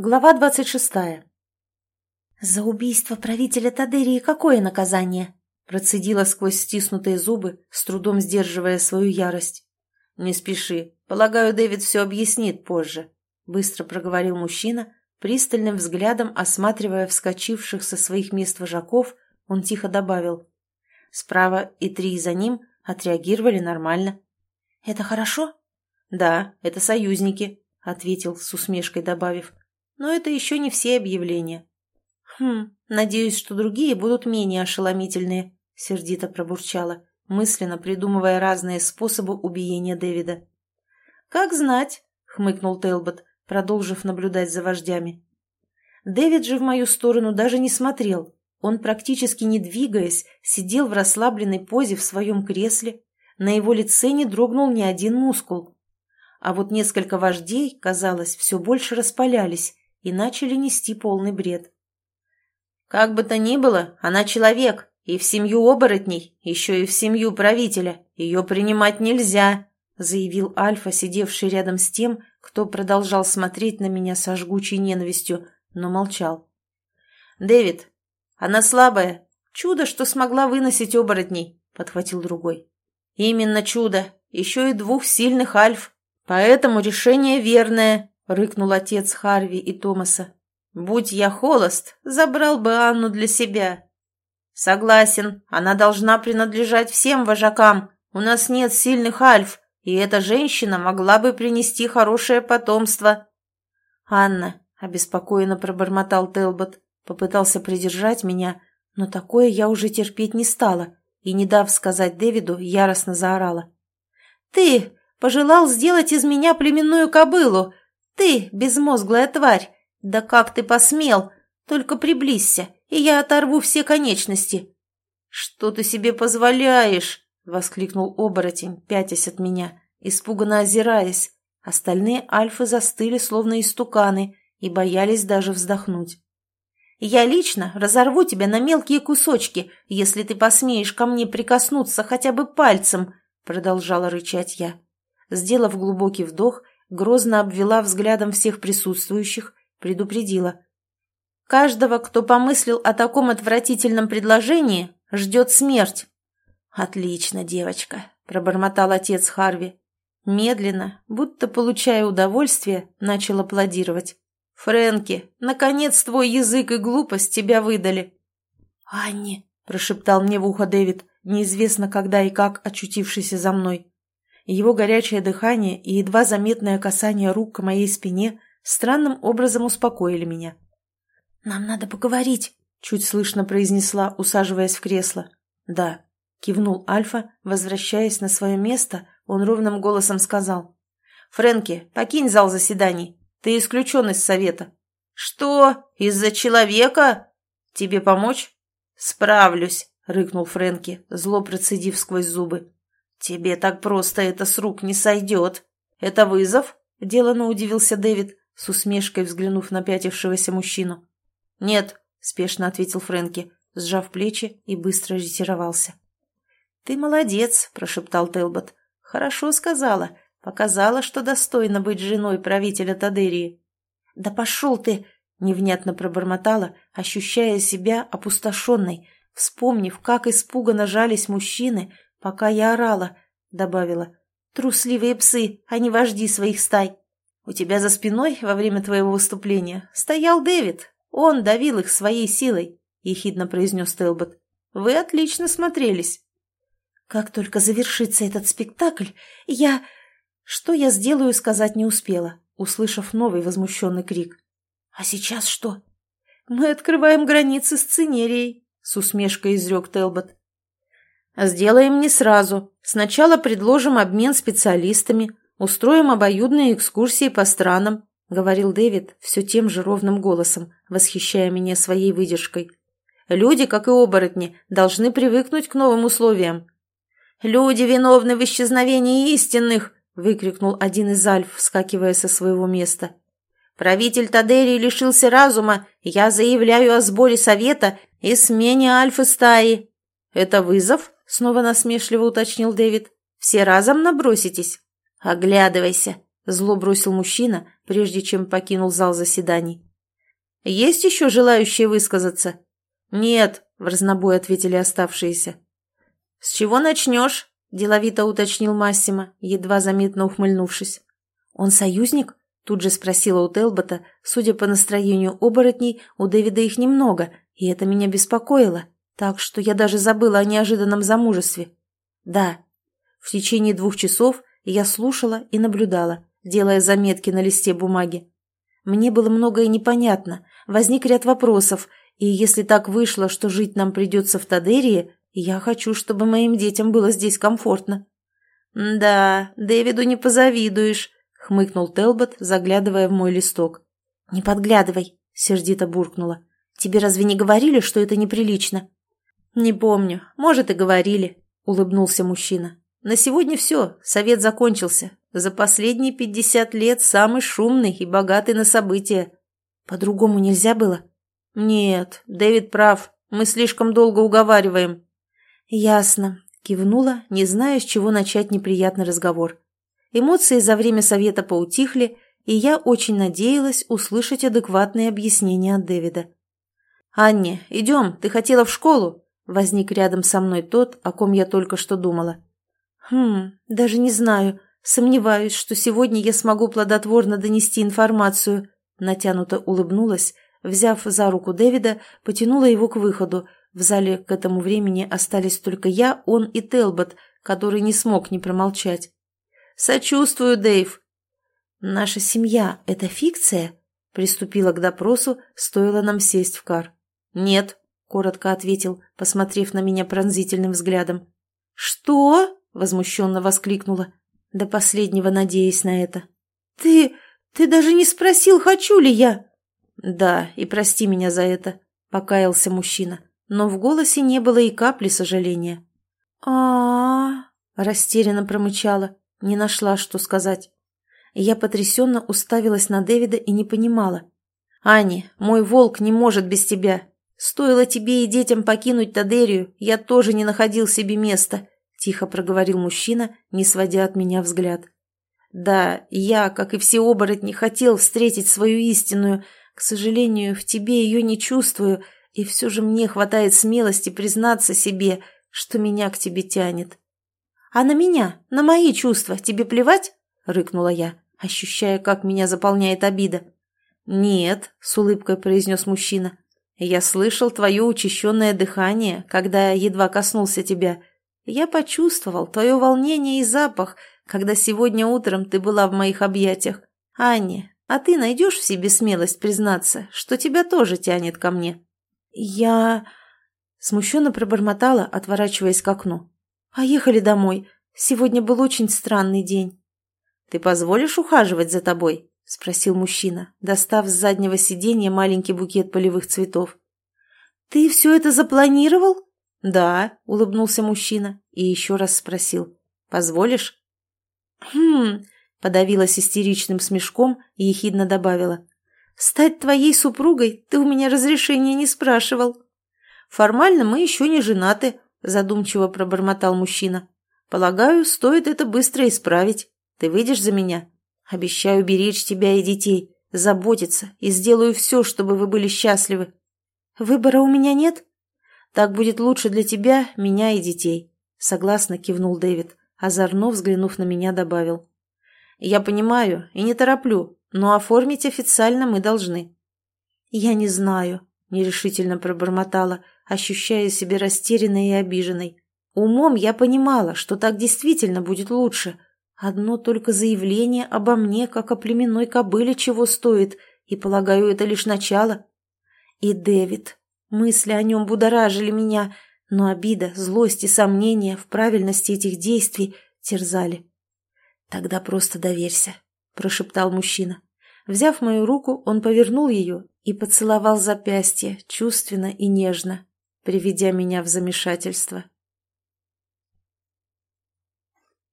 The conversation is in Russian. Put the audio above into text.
Глава двадцать шестая. «За убийство правителя Тадырии какое наказание?» Процедила сквозь стиснутые зубы, с трудом сдерживая свою ярость. «Не спеши. Полагаю, Дэвид все объяснит позже», — быстро проговорил мужчина, пристальным взглядом осматривая вскочивших со своих мест вожаков, он тихо добавил. Справа и три за ним отреагировали нормально. «Это хорошо?» «Да, это союзники», — ответил с усмешкой добавив. Но это еще не все объявления. «Хм, надеюсь, что другие будут менее ошеломительные», — сердито пробурчала, мысленно придумывая разные способы убиения Дэвида. «Как знать», — хмыкнул Телбот, продолжив наблюдать за вождями. Дэвид же в мою сторону даже не смотрел. Он, практически не двигаясь, сидел в расслабленной позе в своем кресле. На его лице не дрогнул ни один мускул. А вот несколько вождей, казалось, все больше распалялись и начали нести полный бред. «Как бы то ни было, она человек, и в семью оборотней, еще и в семью правителя. Ее принимать нельзя», заявил Альфа, сидевший рядом с тем, кто продолжал смотреть на меня со жгучей ненавистью, но молчал. «Дэвид, она слабая. Чудо, что смогла выносить оборотней», — подхватил другой. «Именно чудо. Еще и двух сильных альф. Поэтому решение верное. — рыкнул отец Харви и Томаса. «Будь я холост, забрал бы Анну для себя». «Согласен, она должна принадлежать всем вожакам. У нас нет сильных альф, и эта женщина могла бы принести хорошее потомство». «Анна», — обеспокоенно пробормотал Телбот, попытался придержать меня, но такое я уже терпеть не стала, и, не дав сказать Дэвиду, яростно заорала. «Ты пожелал сделать из меня племенную кобылу, «Ты, безмозглая тварь! Да как ты посмел! Только приблизься, и я оторву все конечности!» «Что ты себе позволяешь?» — воскликнул оборотень, пятясь от меня, испуганно озираясь. Остальные альфы застыли, словно истуканы, и боялись даже вздохнуть. «Я лично разорву тебя на мелкие кусочки, если ты посмеешь ко мне прикоснуться хотя бы пальцем», — продолжала рычать я. Сделав глубокий вдох, грозно обвела взглядом всех присутствующих, предупредила. «Каждого, кто помыслил о таком отвратительном предложении, ждет смерть». «Отлично, девочка», — пробормотал отец Харви. Медленно, будто получая удовольствие, начал аплодировать. «Фрэнки, наконец твой язык и глупость тебя выдали». «Анни», — прошептал мне в ухо Дэвид, неизвестно когда и как очутившийся за мной. Его горячее дыхание и едва заметное касание рук к моей спине странным образом успокоили меня. «Нам надо поговорить», — чуть слышно произнесла, усаживаясь в кресло. «Да», — кивнул Альфа, возвращаясь на свое место, он ровным голосом сказал. «Фрэнки, покинь зал заседаний. Ты исключен из совета». «Что? Из-за человека? Тебе помочь?» «Справлюсь», — рыкнул Фрэнки, зло процедив сквозь зубы. «Тебе так просто это с рук не сойдет. Это вызов?» – делано удивился Дэвид, с усмешкой взглянув на пятившегося мужчину. «Нет», – спешно ответил Фрэнки, сжав плечи и быстро ретировался. «Ты молодец», – прошептал Телбот. «Хорошо сказала. Показала, что достойна быть женой правителя Тадерии». «Да пошел ты!» – невнятно пробормотала, ощущая себя опустошенной, вспомнив, как испуганно жались мужчины, «Пока я орала», — добавила. «Трусливые псы, а не вожди своих стай. У тебя за спиной во время твоего выступления стоял Дэвид. Он давил их своей силой», — ехидно произнес Телбот. «Вы отлично смотрелись». «Как только завершится этот спектакль, я...» Что я сделаю, сказать не успела, услышав новый возмущенный крик. «А сейчас что?» «Мы открываем границы с Цинерией», — с усмешкой изрек Телбот. «Сделаем не сразу. Сначала предложим обмен специалистами, устроим обоюдные экскурсии по странам», — говорил Дэвид все тем же ровным голосом, восхищая меня своей выдержкой. «Люди, как и оборотни, должны привыкнуть к новым условиям». «Люди виновны в исчезновении истинных!» — выкрикнул один из альф, вскакивая со своего места. «Правитель Тадерии лишился разума. Я заявляю о сборе совета и смене альфы стаи». «Это вызов?» Снова насмешливо уточнил Дэвид. «Все разом наброситесь?» «Оглядывайся», — зло бросил мужчина, прежде чем покинул зал заседаний. Есть еще желающие высказаться?» «Нет», — в разнобой ответили оставшиеся. «С чего начнешь?» — деловито уточнил Массимо, едва заметно ухмыльнувшись. «Он союзник?» — тут же спросила у Телбота. Судя по настроению оборотней, у Дэвида их немного, и это меня беспокоило, так что я даже забыла о неожиданном замужестве. «Да». В течение двух часов я слушала и наблюдала, делая заметки на листе бумаги. Мне было многое непонятно, возник ряд вопросов, и если так вышло, что жить нам придется в Тадерии, я хочу, чтобы моим детям было здесь комфортно. «Да, Дэвиду не позавидуешь», — хмыкнул Телбот, заглядывая в мой листок. «Не подглядывай», — сердито буркнула. «Тебе разве не говорили, что это неприлично?» «Не помню. Может, и говорили», — улыбнулся мужчина. «На сегодня все. Совет закончился. За последние пятьдесят лет самый шумный и богатый на события. По-другому нельзя было?» «Нет, Дэвид прав. Мы слишком долго уговариваем». «Ясно», — кивнула, не зная, с чего начать неприятный разговор. Эмоции за время совета поутихли, и я очень надеялась услышать адекватные объяснения от Дэвида. «Анне, идем, ты хотела в школу?» Возник рядом со мной тот, о ком я только что думала. «Хм, даже не знаю. Сомневаюсь, что сегодня я смогу плодотворно донести информацию», натянуто улыбнулась, Взяв за руку Дэвида, потянула его к выходу. В зале к этому времени остались только я, он и Телбот, который не смог не промолчать. «Сочувствую, Дэйв!» «Наша семья — это фикция?» Приступила к допросу, стоило нам сесть в кар. «Нет», — коротко ответил, посмотрев на меня пронзительным взглядом. «Что?» — возмущенно воскликнула, до последнего надеясь на это. «Ты... ты даже не спросил, хочу ли я?» «Да, и прости меня за это», — покаялся мужчина, но в голосе не было и капли сожаления. а растерянно промычала, не нашла, что сказать. Я потрясенно уставилась на Дэвида и не понимала. «Ани, мой волк не может без тебя. Стоило тебе и детям покинуть Тадерию, я тоже не находил себе места», — тихо проговорил мужчина, не сводя от меня взгляд. «Да, я, как и все оборотни, хотел встретить свою истинную, к сожалению, в тебе ее не чувствую, и все же мне хватает смелости признаться себе, что меня к тебе тянет. «А на меня, на мои чувства тебе плевать?» — рыкнула я, ощущая, как меня заполняет обида. «Нет», — с улыбкой произнес мужчина, — «я слышал твое учащенное дыхание, когда едва коснулся тебя. Я почувствовал твое волнение и запах, когда сегодня утром ты была в моих объятиях. Аня, а ты найдешь в себе смелость признаться, что тебя тоже тянет ко мне?» «Я...» Смущенно пробормотала, отворачиваясь к окну. «А ехали домой. Сегодня был очень странный день». «Ты позволишь ухаживать за тобой?» — спросил мужчина, достав с заднего сиденья маленький букет полевых цветов. «Ты все это запланировал?» «Да», — улыбнулся мужчина и еще раз спросил. «Позволишь?» «Хм...» Подавилась истеричным смешком и ехидно добавила. «Стать твоей супругой ты у меня разрешения не спрашивал». «Формально мы еще не женаты», – задумчиво пробормотал мужчина. «Полагаю, стоит это быстро исправить. Ты выйдешь за меня? Обещаю беречь тебя и детей, заботиться и сделаю все, чтобы вы были счастливы». «Выбора у меня нет?» «Так будет лучше для тебя, меня и детей», – согласно кивнул Дэвид, озорно взглянув на меня, добавил. Я понимаю и не тороплю, но оформить официально мы должны». «Я не знаю», — нерешительно пробормотала, ощущая себя растерянной и обиженной. Умом я понимала, что так действительно будет лучше. Одно только заявление обо мне, как о племенной кобыле, чего стоит, и, полагаю, это лишь начало. И Дэвид. Мысли о нем будоражили меня, но обида, злость и сомнения в правильности этих действий терзали. «Тогда просто доверься», — прошептал мужчина. Взяв мою руку, он повернул ее и поцеловал запястье чувственно и нежно, приведя меня в замешательство.